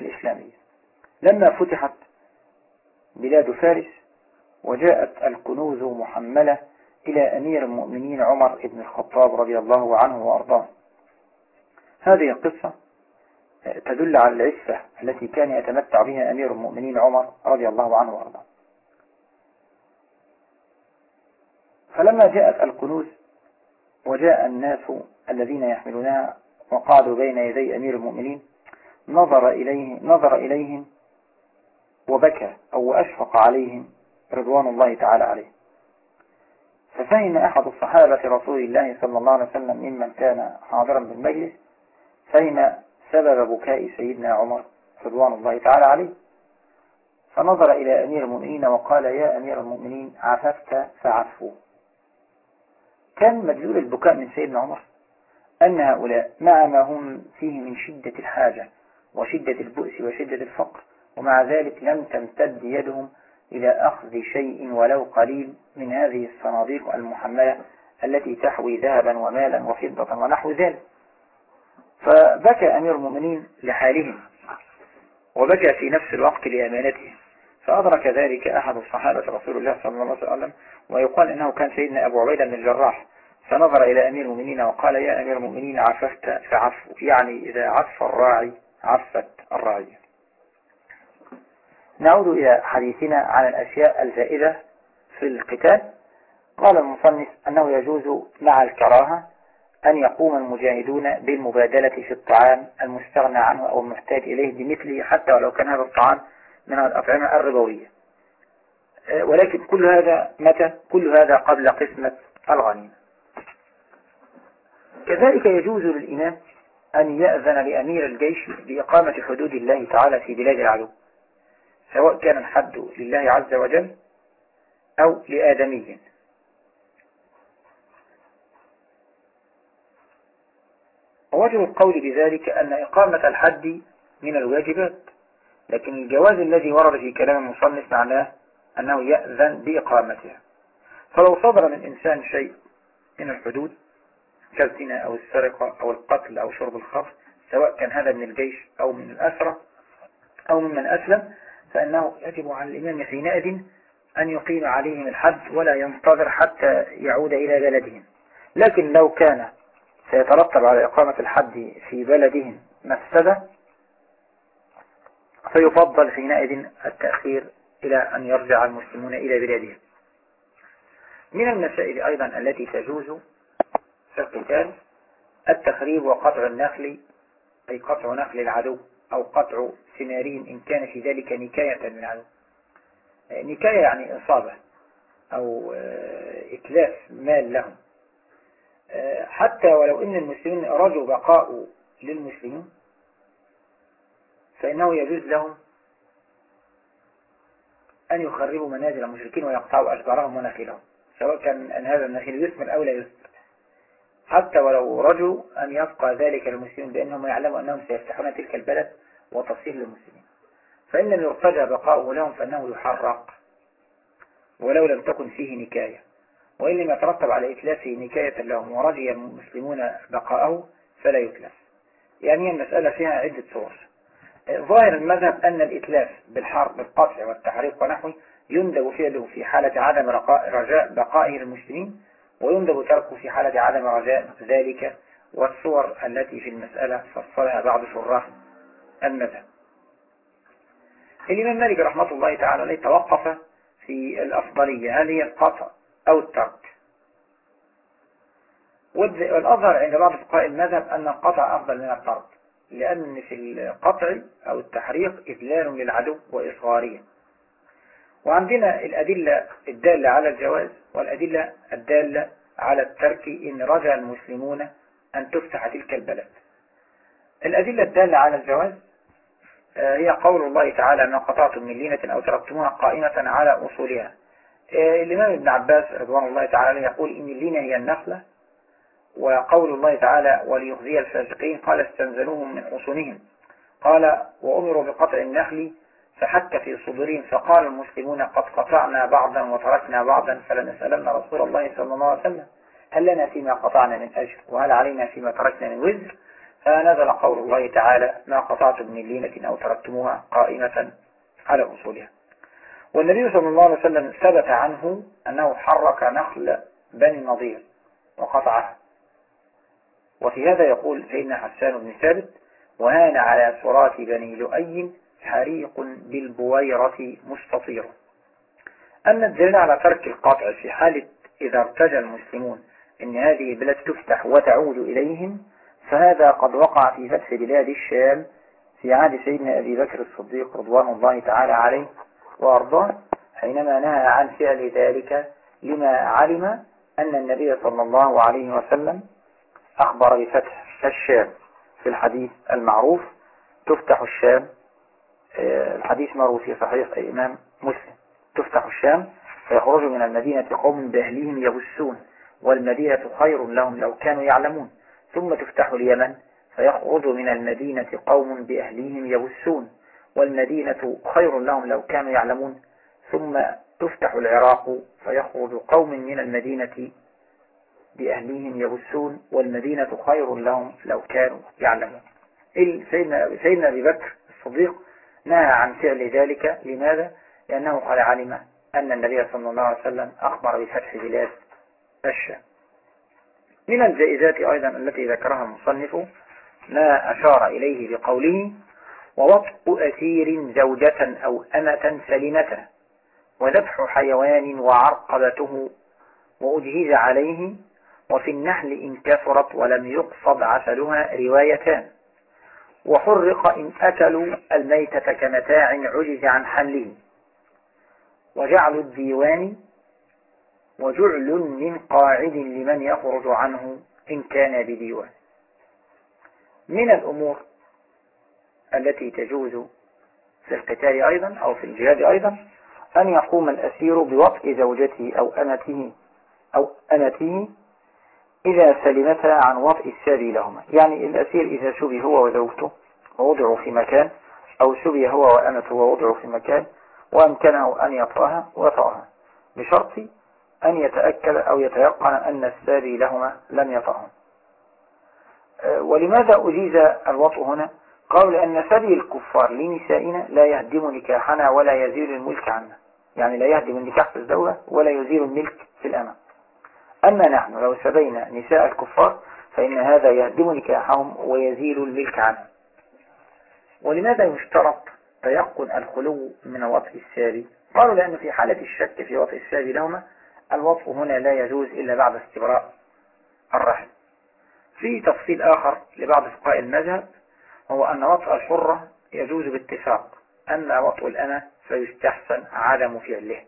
الإسلامية. لما فتحت بلاد فارس وجاءت الكنوز محملة إلى أمير المؤمنين عمر بن الخطاب رضي الله عنه وأرضاه. هذه القصة تدل على العفة التي كان يتمتع بها أمير المؤمنين عمر رضي الله عنه وأرضاه. فلما جاءت الكنوز وجاء الناس الذين يحملونها وقعدوا بين يدي أمير المؤمنين نظر إليه نظر إليهم وبكى أو أشفق عليهم رضوان الله تعالى عليه. ففهم أحد الصحابة رسول الله صلى الله عليه وسلم ممن كان حاضرا بالمجلس فهم سبب بكاء سيدنا عمر رضوان الله تعالى عليه. فنظر إلى أمير المؤمنين وقال يا أمير المؤمنين عففت فعفوا كان مدلول البكاء من سيدنا عمر أن هؤلاء مع ما هم فيه من شدة الحاجة وشدة البؤس وشدة الفقر ومع ذلك لم تمتد يدهم إلى أخذ شيء ولو قليل من هذه الصناديق المحملة التي تحوي ذهبا ومالا وفضة ونحو ذلك. فبكى أمير المؤمنين لحالهم وبكى في نفس الوقت لأمانتهم. فأدرك ذلك أحد الصحابة رسول الله صلى الله عليه وسلم ويقال إنه كان سيدنا أبو عبيدة بن الجراح. فنظر إلى أمير المؤمنين وقال يا أمير المؤمنين عففت فعفوا يعني إذا عف الراعي عفت الراعية نعود إلى حديثنا عن الأشياء الزائدة في القتال. قال المصنف أنه يجوز مع الكراهة أن يقوم المجاهدون بالمبادلة في الطعام المستغنى عنه أو المحتاج إليه بمثله حتى ولو كان هذا الطعام من الأطعمة الربوية. ولكن كل هذا متى؟ كل هذا قبل قسمة الغنيمة كذلك يجوز للإمام أن يأذن لأمير الجيش بإقامة حدود الله تعالى في بلاد العدو سواء كان الحد لله عز وجل أو لآدمي. ووجه القول بذلك أن إقامة الحد من الواجبات. لكن الجواز الذي ورد في كلام المصنف معناه أنه يأذن بإقامتها. فلو صدر من إنسان شيء من الحدود كالزنا أو السرقة أو القتل أو شرب الخمر سواء كان هذا من الجيش أو من الأسرة أو ممن أسلم فإنه يجب على الإمام حينئذ أن يقيم عليهم الحد ولا ينتظر حتى يعود إلى بلدهم. لكن لو كان سيترتب على إقامة الحد في بلدهم مفسدة فيفضل حينئذ التأخير إلى أن يرجع المسلمون إلى بلادهم. من المسائل أيضا التي تجوز في القتال التخريب وقطع النخل أي قطع نخل العدو أو قطع ثمارهم إن كان في ذلك نكاية من العدو نكاية يعني إصابة أو آه، إتلاف مال لهم. حتى ولو إن المسلمين أرادوا بقاء للمسلمين فإنه يجوز لهم أن يخربوا منازل المشركين ويقطعوا أشجارهم ونخيلهم سواء كان أن هذا النخيل يثمر أو لا يثمر. حتى ولو رجوا أن يبقى ذلك للمسلمين بأنهم يعلموا أنهم سيفتحون تلك البلد وتصير للمسلمين. فإن لم يرتجى بقاؤه لهم فإنه يحرق ولو لم تكن فيه نكاية. وإن لم يترتب على إتلافه نكاية لهم ورجي المسلمون بقاءه فلا يتلف. يعني المسألة فيها عدة صور. ظاهر المذهب أن الإتلاف بالحرب بالقطع والتحريق ونحوه يندب فعله في حالة عدم رجاء بقائه للمسلمين ويندب تركه في حالة عدم رجاء ذلك. والصور التي في المسألة فصلها بعض شراح المذهب. الإمام مالك رحمة الله تعالى عليه توقف في الأفضلية. هل هي القطع. أو الترك. والأظهر عند بعض فقهاء المذهب أن القطع أفضل من الترك لأن في القطع أو التحريق إذلال للعدو وإصغارية. وعندنا الأدلة الدالة على الجواز والأدلة الدالة على الترك إن رجع المسلمون أن تفتح تلك البلد. الأدلة الدالة على الجواز آه، هي قول الله تعالى ما قطعتم من لينة أو تركتموها قائمة على أصولها. الإمام ابن عباس رضوان الله تعالى يقول إن اللينة هي النخلة وقول الله تعالى وليخزي الفاسقين قال استنزلوهم من حصونهم. قال وأمروا بقطع النخل فحك في صدورهم فقال المسلمون قد قطعنا بعضا وتركنا بعضا فلنسألن رسول الله صلى الله عليه وسلم هل لنا فيما قطعنا من أجر وهل علينا فيما تركنا من وزر؟ فنزل قول الله تعالى ما قطعتم من لينة أو تركتموها قائمة على أصولها. والنبي صلى الله عليه وسلم ثبت عنه أنه حرك نخل بني النضير وقطعها. وفي هذا يقول سيدنا حسان بن ثابت وهان على صراط بني لؤي حريق بالبويرة مستطير. أما الدليل على ترك القطع في حالة إذا ارتجى المسلمون أن هذه البلاد تفتح وتعود إليهم فهذا قد وقع في فتح بلاد الشام في عهد سيدنا أبي بكر الصديق رضوان الله تعالى عليه. وأرضاه حينما نهى عن فعل ذلك لما علم أن النبي صلى الله عليه وسلم أخبر بفتح الشام في الحديث المعروف. تفتح الشام آه، الحديث مروي في صحيح الإمام مسلم. تفتح الشام فيخرج من المدينة قوم بأهلهم يبسون والمدينة خير لهم لو كانوا يعلمون. ثم تفتح اليمن فيخرج من المدينة قوم بأهلهم يبسون والمدينة خير لهم لو كانوا يعلمون. ثم تفتح العراق فيخرج قوم من المدينة بأهلهم يبسون والمدينة خير لهم لو كانوا يعلمون. سيدنا, سيدنا أبي بكر الصديق نهى عن فعل ذلك. لماذا؟ لأنه قد علم أن النبي صلى الله عليه وسلم أخبر بفتح بلاد الشام من الجائزات أيضا التي ذكرها المصنف ما أشار إليه بقوله ووطء أثير زوجة أو أمة سلمة وذبح حيوان وعرقبته وأجهز عليه وفي النحل إن كثرت ولم يقصد عسلها روايتان. وحرق إن أكلوا الميتة كمتاع عجز عن حله وجعل الديوان وجعل من قاعد لمن يخرج عنه إن كان بديوان. من الأمور التي تجوز في القتال أيضا أو في الجهاد أيضا أن يقوم الأسير بوطء زوجته أو أمته أو أمته إذا سلمتا عن وطء السابي لهما. يعني الأسير إذا شبه هو وزوجته ووضعوا في مكان أو شبه هو وأمته ووضعوا في مكان وأمكنه أن يطأها وطأها بشرط أن يتأكد أو يتيقن أن السابي لهما لم يطأهم. أه، ولماذا أجيز الوطء هنا؟ قال لأن سبي الكفار لنسائنا لا يهدم نكاحنا ولا يزيل الملك عنا. يعني لا يهدم النكاح في الزوجة ولا يزيل الملك في الأمة. أما نحن لو سبينا نساء الكفار فإن هذا يهدم نكاحهم ويزيل الملك عنهم ولماذا يشترط تيقن الخلو من الوطء السابي قالوا لأن في حالة الشك في وطء السابي لهما الوطء هنا لا يجوز إلا بعد استبراء الرحم. في تفصيل آخر لبعض فقهاء المذهب هو أن وطء الحرة يجوز باتفاق أما وطء الأمة فيستحسن عدم فعله.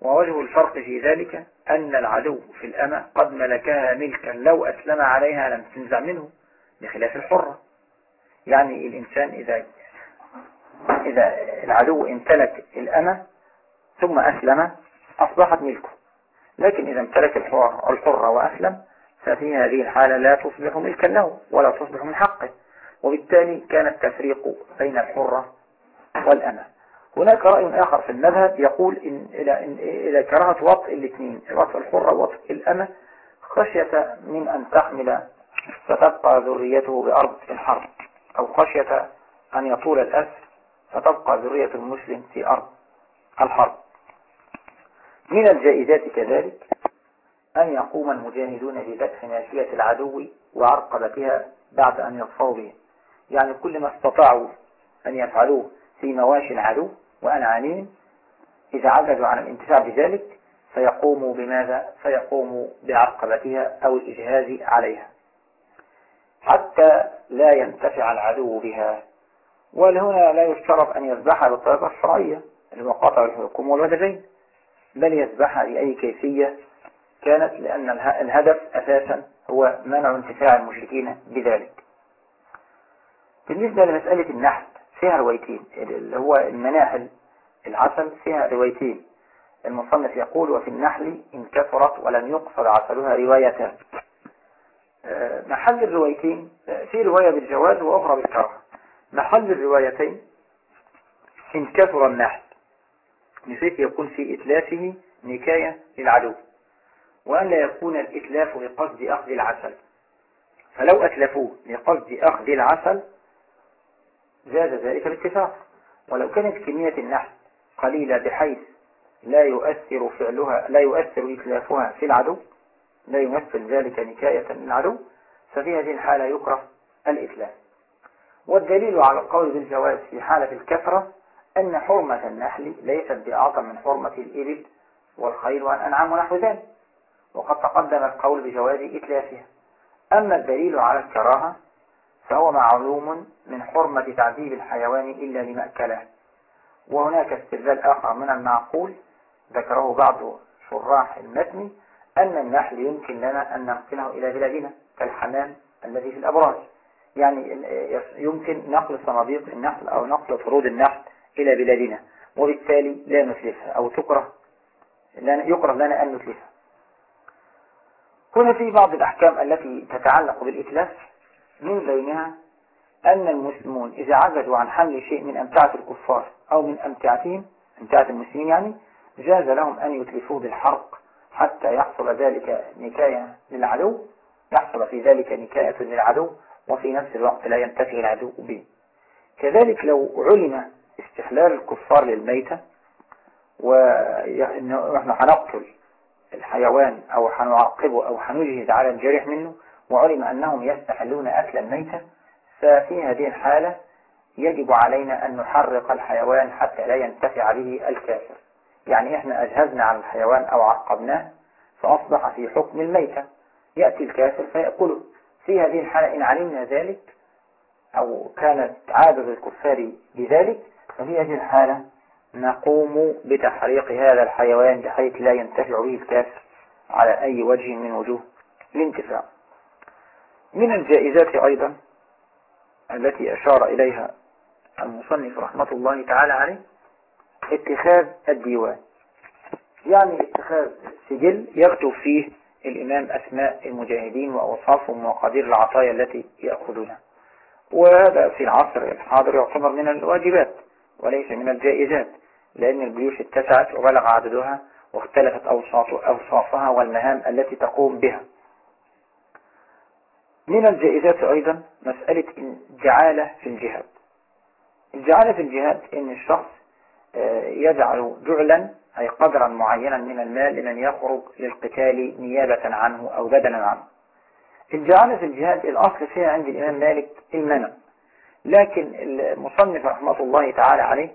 ووجه الفرق في ذلك أن العدو في الأمة قد ملكها ملكا لو أسلم عليها لم تنزع منه بخلاف الحرة يعني الإنسان إذا إذا العدو امتلك الأمة ثم أسلم أصبحت ملكه. لكن إذا امتلك الحرة وأسلم ففي هذه الحالة لا تصبح ملكا له ولا تصبح من حقه. وبالتالي كان التفريق بين الحرة والأمة. هناك رأي آخر في المذهب يقول إن إلى, إن إلى كراهة وطء الاثنين وطء الحرة وطء الأمة خشية من أن تحمل فتبقى ذريته بأرض الحرب أو خشية أن يطول الأسر فتبقى ذرية المسلم في أرض الحرب. من الجائزات كذلك أن يقوم المجاهدون بذبح ماشية العدو وعرقبتها بعد أن يطفوا به. يعني كل ما استطاعوا أن يفعلوه في مواشي العدو وأنعامهم إذا عجزوا عن الانتفاع بذلك فيقوموا بماذا؟ فيقوموا بعرقبتها أو الإجهاز عليها حتى لا ينتفع العدو بها ولهنا لا يشترط أن يذبحها بالطريقة الشرعية اللي هو قطع الحكم والوجهين بل يذبحها بأي كيفية كانت لأن الهدف أساسا هو منع انتفاع المشركين بذلك بالنسبة لمسألة النحل فيها روايتين اللي هو المناحل العسل فيها روايتين. المصنف يقول وفي النحل إن كثرت ولم يقصد عسلها روايتان آه، محل الروايتين آه، في رواية بالجواز وأخرى بالكراهة محل الروايتين إن كثر النحل بحيث يكون في إتلافه نكاية للعدو وأن لا يكون الإتلاف بقصد أخذ العسل. فلو أتلفوه لقصد أخذ العسل زاد ذلك الاتفاق. ولو كانت كمية النحل قليلة بحيث لا يؤثر فعلها لا يؤثر إتلافها في العدو لا يمثل ذلك نكاية للعدو ففي هذه الحالة يكره الإتلاف. والدليل على القول بالجواز في حالة الكثرة أن حرمة النحل ليست بأعظم من حرمة الإبل والخيل والأنعام ونحو ذلك وقد تقدم القول بجواز إتلافها. أما الدليل على الكراهة فهو معلوم من حرمة تعذيب الحيوان إلا لمأكله. وهناك استدلال آخر من المعقول ذكره بعض شراح المتن أن النحل يمكن لنا أن ننقله إلى بلادنا كالحمام الذي في الأبراج. يعني يمكن نقل صناديق النحل أو نقل طرود النحل إلى بلادنا وبالتالي لا نتلفها أو تكره يكره لنا أن نتلفها هنا في بعض الأحكام التي تتعلق بالإتلاف من بينها أن المسلمون إذا عجزوا عن حمل شيء من أمتعة الكفار أو من أمتعتهم أمتعة المسلمين يعني جاز لهم أن يتلفوه بالحرق حتى يحصل ذلك نكاية للعدو يحصل في ذلك نكاية للعدو وفي نفس الوقت لا ينتفي العدو به. كذلك لو علم استحلال الكفار للميتة ونحن هنقتل الحيوان أو هنعاقبه أو هنجهز على الجريح منه وعلم أنهم يستحلون أكل الميتة ففي هذه الحالة يجب علينا أن نحرق الحيوان حتى لا ينتفع به الكافر. يعني إحنا أجهزنا على الحيوان أو عقبناه فأصبح في حكم الميتة. يأتي الكافر فيأكله في هذه الحالة إن علمنا ذلك أو كانت عادة الكفار بذلك ففي هذه الحالة نقوم بتحريق هذا الحيوان بحيث لا ينتفع به الكافر على أي وجه من وجوه الانتفاع. من الجائزات أيضا التي أشار إليها المصنف رحمة الله تعالى عليه اتخاذ الديوان. يعني اتخاذ سجل يكتب فيه الإمام أسماء المجاهدين وأوصافهم وقدير العطايا التي يأخذونها وهذا في العصر الحاضر يعتبر من الواجبات وليس من الجائزات لأن الجيوش اتسعت وبلغ عددها واختلفت أوصافها والمهام التي تقوم بها. من الجائزات أيضا مسألة الجعالة في الجهاد. الجعالة في الجهاد إن الشخص آه، يجعل جعلا أي قدرا معينا من المال لمن يخرج للقتال نيابة عنه أو بدلا عنه. الجعالة في الجهاد الأصل فيها عند الإمام مالك المنع. لكن المصنف رحمة الله تعالى عليه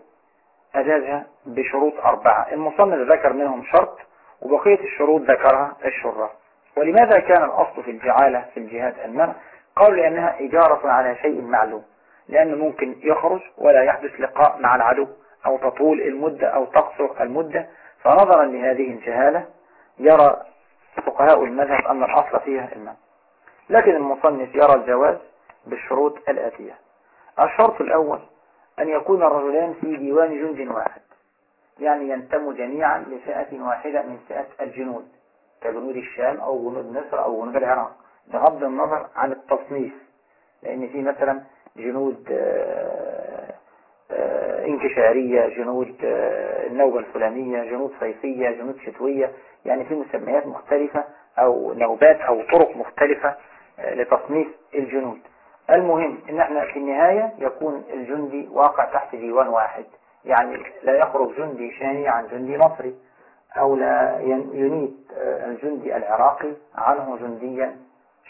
أجازها بشروط أربعة. المصنف ذكر منهم شرط وبقية الشروط ذكرها الشراح ولماذا كان الأصل في الجعالة في الجهاد المنع؟ قالوا لأنها إجارة على شيء معلوم لأنه ممكن يخرج ولا يحدث لقاء مع العدو أو تطول المدة أو تقصر المدة. فنظرا لهذه الجهالة يرى فقهاء المذهب أن الأصل فيها المنع. لكن المصنف يرى الجواز بالشروط الآتية. الشرط الأول أن يكون الرجلان في ديوان جند واحد يعني ينتموا جميعا لفئة واحدة من فئة الجنود. كجنود الشام أو جنود مصر أو جنود العراق بغض النظر عن التصنيف. لأن في مثلا جنود آه، آه، إنكشارية جنود آه، النوبة الفلانية جنود صيفية جنود شتوية يعني في مسميات مختلفة أو نوبات أو طرق مختلفة لتصنيف الجنود. المهم إن إحنا في النهاية يكون الجندي واقع تحت ديوان واحد يعني لا يخرج جندي شامي عن جندي مصري. أو لا ينيب الجندي العراقي عنه جنديا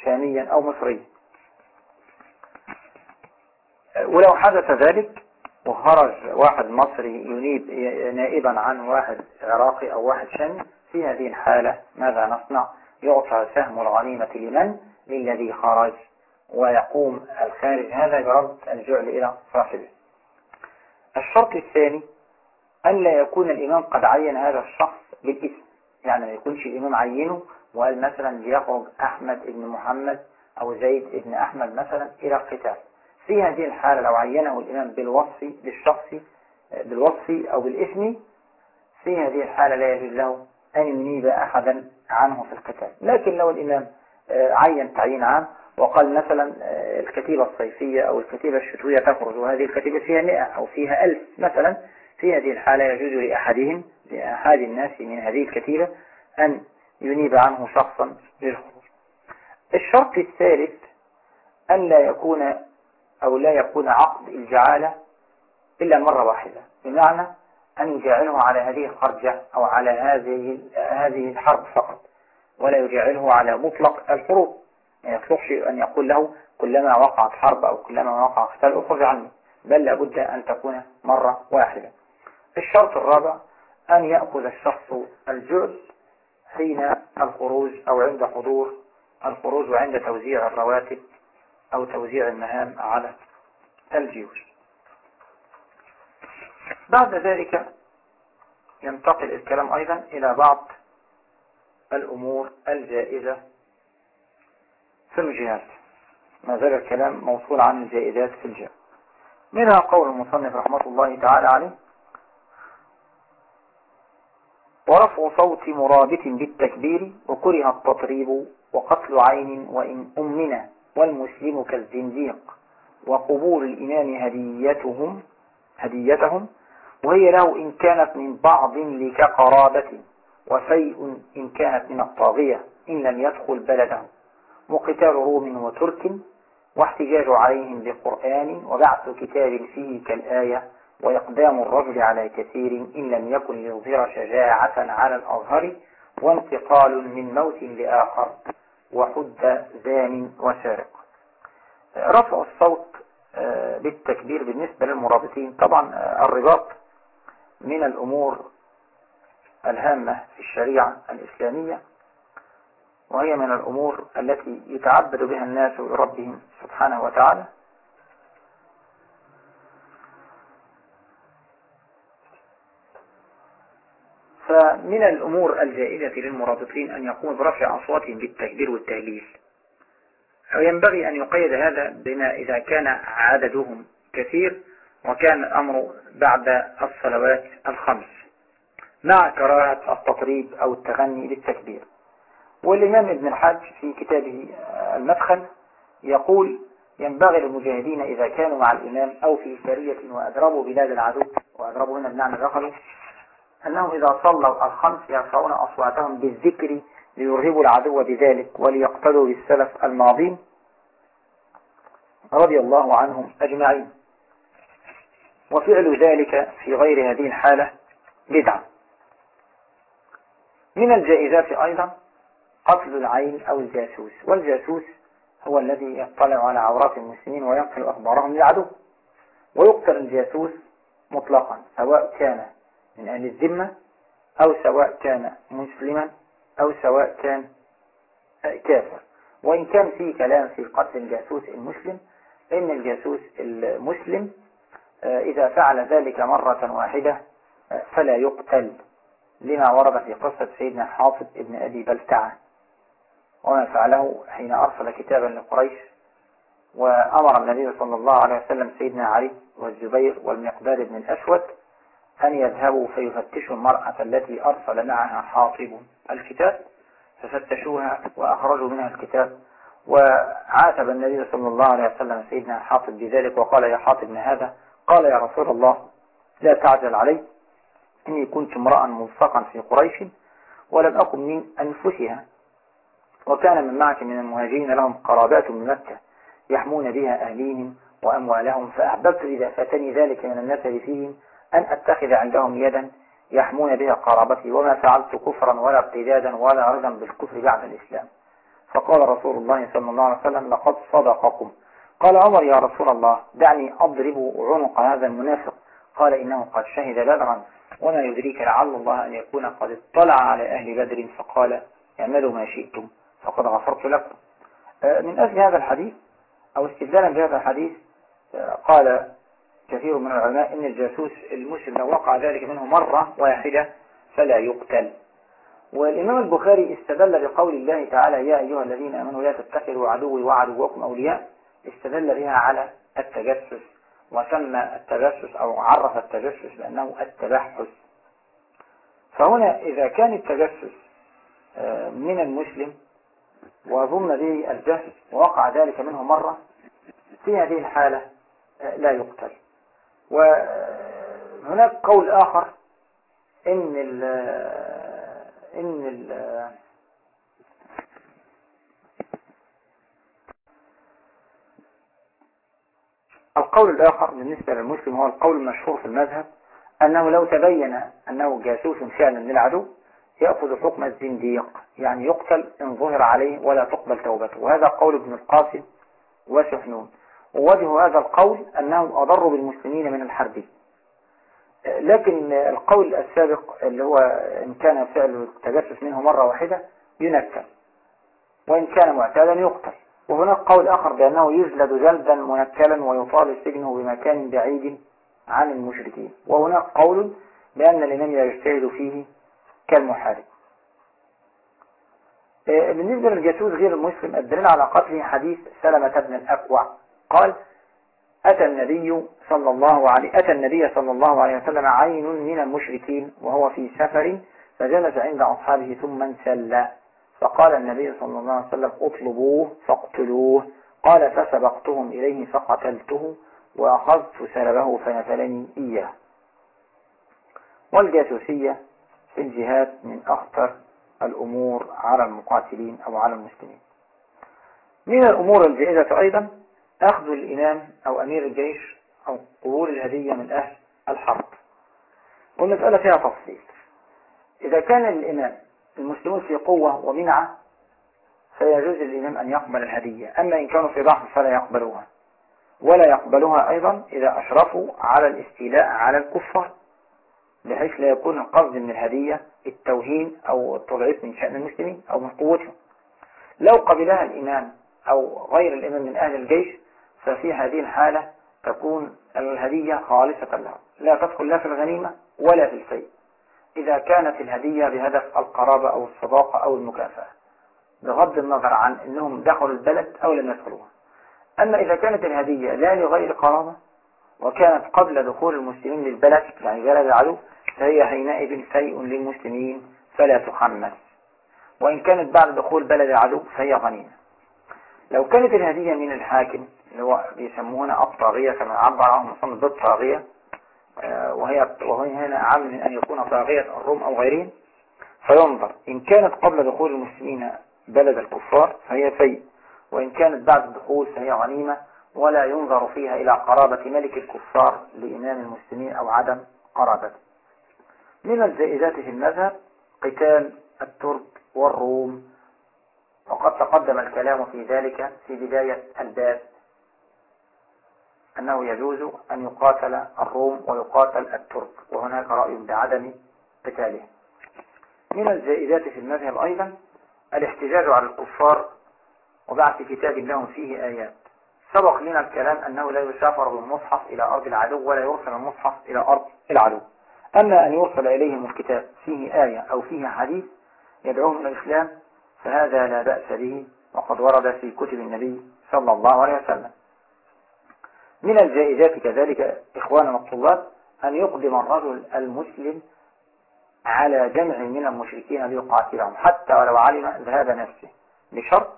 شاميا أو مصريا. ولو حدث ذلك وخرج واحد مصري ينيب نائبا عن واحد عراقي أو واحد شامي في هذه الحالة ماذا نصنع؟ يعطى سهم الغنيمة لمن؟ للذي خرج ويقوم الخارج. هذا برد الجعل إلى صاحبه. الشرط الثاني أن لا يكون الإمام قد عين هذا الشخص بالاسم يعني ما يكونش الإمام عينه وقال مثلا ليخرج أحمد بن محمد أو زيد بن أحمد مثلا إلى القتال. في هذه الحالة لو عينه الإمام بالوصف بالشخص بالوصف أو بالاسم في هذه الحالة لا يجوز له أن ينيب أحدا عنه في القتال. لكن لو الإمام آه، عين تعيين عام وقال مثلا آه، الكتيبة الصيفية أو الكتيبة الشتوية تخرج وهذه الكتيبة فيها مئة أو فيها ألف مثلا في هذه الحالة يجوز لأحدهم لأحد الناس من هذه الكتيبة أن ينيب عنه شخصا للخروج. الشرط الثالث أن لا يكون أو لا يكون عقد الجعالة إلا مرة واحدة بمعنى أن يجعله على هذه الخرجة أو على هذه هذه الحرب فقط ولا يجعله على مطلق الحروب. ما يصلحش أن يقول له كلما وقعت حرب أو كلما وقع قتال أخرج عني بل لابد أن تكون مرة واحدة. الشرط الرابع أن يأخذ الشخص الجعل حين الخروج أو عند حضور الخروج وعند توزيع الرواتب أو توزيع المهام على الجيوش. بعد ذلك ينتقل الكلام أيضا إلى بعض الأمور الجائزة في الجهاد. ما زال الكلام موصول عن الجائزات في الجهاد. منها قول المصنف رحمة الله تعالى عليه ورفع صوت مرابط بالتكبير وكره التطريب وقتل عين وإن أمنا والمسلم كالزنديق وقبول الإمام هديتهم هديتهم وهي له إن كانت من بعض لك قرابة وفيء إن كانت من الطاغية إن لم يدخل بلده وقتال روم وترك واحتجاج عليهم بقرآن وبعث كتاب فيه كالآية وإقدام الرجل على كثير إن لم يكن ليظهر شجاعة على الأظهر وانتقال من موت لآخر وحد زان وسارق. رفع الصوت آه، بالتكبير بالنسبة للمرابطين. طبعا آه، الرباط من الأمور الهامة في الشريعة الإسلامية وهي من الأمور التي يتعبد بها الناس لربهم سبحانه وتعالى. فمن الأمور الجائزة للمرابطين أن يقوموا برفع أصواتهم بالتكبير والتهليل. وينبغي أن يقيد هذا بما إذا كان عددهم كثير وكان الأمر بعد الصلوات الخمس مع كراهة التطريب أو التغني للتكبير. والإمام ابن الحج في كتابه المدخل يقول ينبغي للمجاهدين إذا كانوا مع الإمام أو في سرية وأضربوا بلاد العدو وأضربوا هنا بمعنى دخلوا أنهم إذا صلوا الخمس يرفعون أصواتهم بالذكر ليرهبوا العدو بذلك وليقتلوا بالسلف الماضين رضي الله عنهم أجمعين. وفعل ذلك في غير هذه الحالة بدعة. من الجائزات أيضا قتل العين أو الجاسوس. والجاسوس هو الذي يطلع على عورات المسلمين وينقل أخبارهم للعدو. ويقتل الجاسوس مطلقا سواء كان من أهل الذمة أو سواء كان مسلما أو سواء كان كافر. وإن كان في كلام في قتل الجاسوس المسلم إن الجاسوس المسلم آه، إذا فعل ذلك مرة واحدة آه، فلا يقتل لما ورد في قصة سيدنا حافظ ابن أبي بلتعة. وما فعله حين أرسل كتابا لقريش وأمر النبي صلى الله عليه وسلم سيدنا علي والزبير والمقداد بن الأسود أن يذهبوا فيفتشوا المرأة التي أرسل معها حاطب الكتاب ففتشوها وأخرجوا منها الكتاب. وعاتب النبي صلى الله عليه وسلم سيدنا حاطب بذلك وقال يا حاطب ما هذا؟ قال يا رسول الله لا تعجل علي إني كنت امرأ ملصقا في قريش ولم أكن من أنفسها وكان من معك من المهاجرين لهم قرابات من مكة يحمون بها أهليهم وأموالهم فأحببت إذا فاتني ذلك من النسل فيهم أن أتخذ عندهم يدا يحمون بها قرابتي وما فعلت كفرا ولا ارتدادا ولا رضا بالكفر بعد الإسلام. فقال رسول الله صلى الله عليه وسلم لقد صدقكم. قال عمر يا رسول الله دعني أضرب عنق هذا المنافق. قال إنه قد شهد بدرا وما يدريك لعل الله أن يكون قد اطلع على أهل بدر. فقال اعملوا ما شئتم فقد غفرت لكم. آه، من أجل هذا الحديث أو استدلالا بهذا الحديث آه، قال كثير من العلماء إن الجاسوس المسلم لو وقع ذلك منه مرة واحدة فلا يقتل. والإمام البخاري استدل بقول الله تعالى يا أيها الذين آمنوا لا تتخذوا عدوي وعدوكم أولياء استدل بها على التجسس وسمى التجسس أو عرف التجسس بأنه التبحث. فهنا إذا كان التجسس آه، من المسلم وظن به الجهل ووقع ذلك منه مرة في هذه الحالة آه، لا يقتل. وهناك قول آخر إن ال إن ال القول الآخر بالنسبة للمسلم هو القول المشهور في المذهب أنه لو تبين أنه جاسوس فعلا للعدو يأخذ حكم الزنديق يعني يقتل إن ظهر عليه ولا تقبل توبته وهذا قول ابن القاسم وسحنون. ووجه هذا القول أنه أضر بالمسلمين من الحرب. لكن القول السابق اللي هو إن كان فعل التجسس منه مرة واحدة ينكل وإن كان معتادا يقتل. وهناك قول آخر بأنه يجلد جلدا منكلا ويطال سجنه بمكان بعيد عن المشركين. وهناك قول بأن الإمام يجتهد فيه كالمحارب. بالنسبة للجاسوس غير المسلم الدليل على قتله حديث سلمة بن الأكوع. قال أتى النبي صلى الله عليه أتى النبي صلى الله عليه وسلم عين من المشركين وهو في سفر فجلس عند أصحابه ثم انسلى فقال النبي صلى الله عليه وسلم اطلبوه فاقتلوه. قال فسبقتهم إليه فقتلته وأخذت سلبه فنفلني إياه. والجاسوسية في الجهاد من أخطر الأمور على المقاتلين أو على المسلمين. من الأمور الجائزة أيضا أخذ الإمام أو أمير الجيش أو قبول الهدية من أهل الحرب. والمسألة فيها تفصيل. إذا كان الإمام المسلمون في قوة ومنعة فيجوز للإمام أن يقبل الهدية. أما إن كانوا في ضعف فلا يقبلوها. ولا يقبلوها أيضا إذا أشرفوا على الاستيلاء على الكفار بحيث لا يكون القصد من الهدية التوهين أو التضعيف من شأن المسلمين أو من قوتهم. لو قبلها الإمام أو غير الإمام من أهل الجيش ففي هذه الحالة تكون الهدية خالصة له لا تدخل لا في الغنيمة ولا في الفيء. إذا كانت الهدية بهدف القرابة أو الصداقة أو المكافأة. بغض النظر عن أنهم دخلوا البلد أو لم يدخلوها. أما إذا كانت الهدية لا لغير قرابة وكانت قبل دخول المسلمين للبلد يعني بلد العدو فهي حينئذ فيء للمسلمين فلا تحمل وإن كانت بعد دخول بلد العدو فهي غنيمة. لو كانت الهدية من الحاكم اللي هو بيسمونها الطاغية كما عبر عنهم مصنف بالطاغية آه، وهي وهي هنا أعم من أن يكون طاغية الروم أو غيرهم. فينظر إن كانت قبل دخول المسلمين بلد الكفار فهي في وإن كانت بعد الدخول فهي غنيمة ولا ينظر فيها إلى قرابة ملك الكفار لإمام المسلمين أو عدم قرابته. من الزائدات في المذهب قتال الترك والروم. وقد تقدم الكلام في ذلك في بداية الباب. أنه يجوز أن يقاتل الروم ويقاتل الترك وهناك رأي بعدم قتاله. من الزائدات في المذهب أيضا الاحتجاج على الكفار وبعث كتاب لهم فيه آيات. سبق لنا الكلام أنه لا يسافر بالمصحف إلى أرض العدو ولا يرسل المصحف إلى أرض العدو. أما أن يرسل إليهم الكتاب فيه آية أو فيه حديث يدعوهم إلى الإسلام فهذا لا بأس به وقد ورد في كتب النبي صلى الله عليه وسلم. من الجائزات كذلك إخواننا الطلاب أن يقدم الرجل المسلم على جمع من المشركين ليقاتلهم حتى ولو علم ذهاب نفسه. بشرط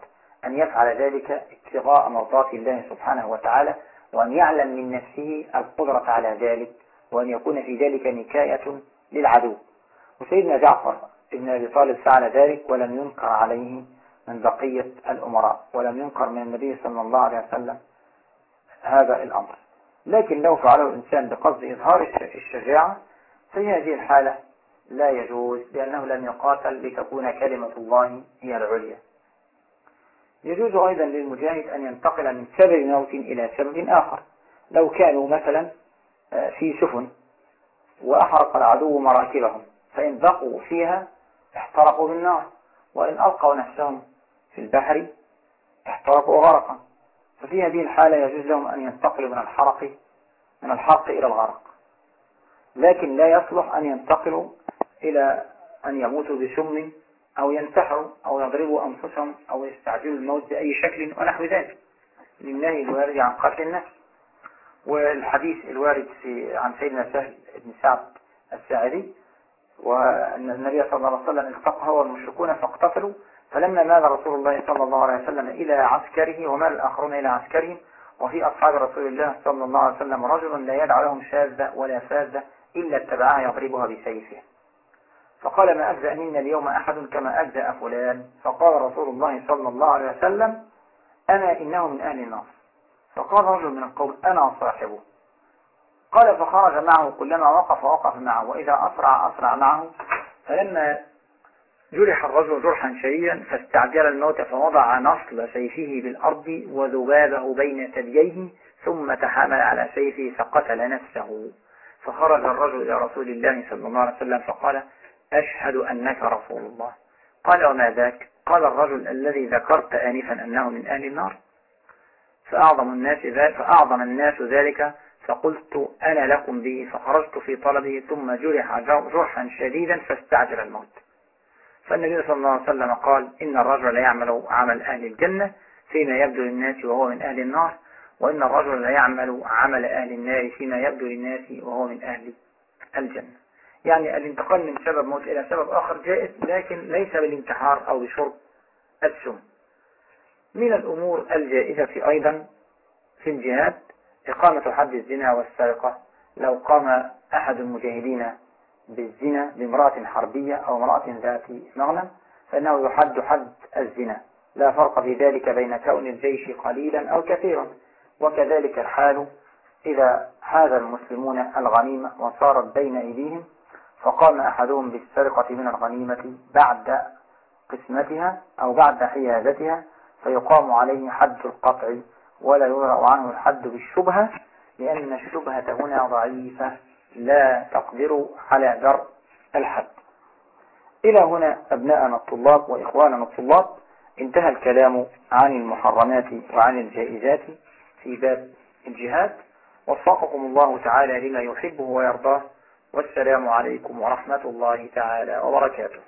أن يفعل ذلك ابتغاء مرضات الله سبحانه وتعالى وأن يعلم من نفسه القدرة على ذلك وأن يكون في ذلك نكاية للعدو. وسيدنا جعفر ابن أبي طالب فعل ذلك ولم ينكر عليه من بقية الأمراء ولم ينكر من النبي صلى الله عليه وسلم. هذا الأمر. لكن لو فعله الإنسان بقصد إظهار الشجاعة في هذه الحالة لا يجوز لأنه لم يقاتل لتكون كلمة الله هي العليا. يجوز أيضا للمجاهد أن ينتقل من سبب موت إلى سبب آخر. لو كانوا مثلا آه، في سفن وأحرق العدو مراكبهم فإن بقوا فيها احترقوا بالنار وإن ألقوا نفسهم في البحر احترقوا غرقا. ففي هذه الحالة يجوز لهم أن ينتقلوا من الحرق من الحرق إلى الغرق. لكن لا يصلح أن ينتقلوا إلى أن يموتوا بسم أو ينتحروا أو يضربوا أنفسهم أو يستعجلوا الموت بأي شكل ونحو ذلك. لله الوارد عن قتل النفس. والحديث الوارد في عن سيدنا سهل بن سعد الساعدي وأن النبي صلى الله عليه وسلم التقى هو المشركون فاقتتلوا فلما مال رسول الله صلى الله عليه وسلم إلى عسكره ومال الآخرون إلى عسكرهم؟ وفي أصحاب رسول الله صلى الله عليه وسلم رجل لا يدع لهم شاذة ولا فاذة إلا اتبعها يضربها بسيفه. فقال ما أجزأ منا اليوم أحد كما أجزأ فلان؟ فقال رسول الله صلى الله عليه وسلم أنا إنه من أهل النار. فقال رجل من القوم أنا صاحبه. قال فخرج معه كلما وقف وقف معه وإذا أسرع أسرع معه فلما جرح الرجل جرحا شديدا فاستعجل الموت فوضع نصل سيفه بالأرض وذبابه بين ثدييه ثم تحامل على سيفه فقتل نفسه. فخرج الرجل إلى رسول الله صلى الله عليه وسلم فقال أشهد أنك رسول الله. قال وما ذاك؟ قال الرجل الذي ذكرت آنفا أنه من أهل النار. فأعظم الناس ذلك فأعظم الناس ذلك فقلت أنا لكم به. فخرجت في طلبه ثم جرح جرحا شديدا فاستعجل الموت. فالنبي صلى الله عليه وسلم قال إن الرجل يعمل عمل أهل الجنة فيما يبدو للناس وهو من أهل النار وإن الرجل يعمل عمل أهل النار فيما يبدو للناس وهو من أهل الجنة. يعني الانتقال من سبب موت إلى سبب آخر جائز لكن ليس بالانتحار أو بشرب السم. من الأمور الجائزة أيضا في الجهاد إقامة حد الزنا والسرقة. لو قام أحد المجاهدين بالزنا بامرأة حربية أو امرأة ذات مغنم فإنه يحد حد الزنا. لا فرق في ذلك بين كون الجيش قليلا أو كثيرا. وكذلك الحال إذا حاز المسلمون الغنيمة وصارت بين أيديهم فقام أحدهم بالسرقة من الغنيمة بعد قسمتها أو بعد حيازتها فيقام عليه حد القطع ولا يرى عنه الحد بالشبهة لأن الشبهة هنا ضعيفة. لا تقدر على درء الحد. إلى هنا أبناءنا الطلاب وإخواننا الطلاب انتهى الكلام عن المحرمات وعن الجائزات في باب الجهاد. وفقكم الله تعالى لما يحبه ويرضاه. والسلام عليكم ورحمة الله تعالى وبركاته.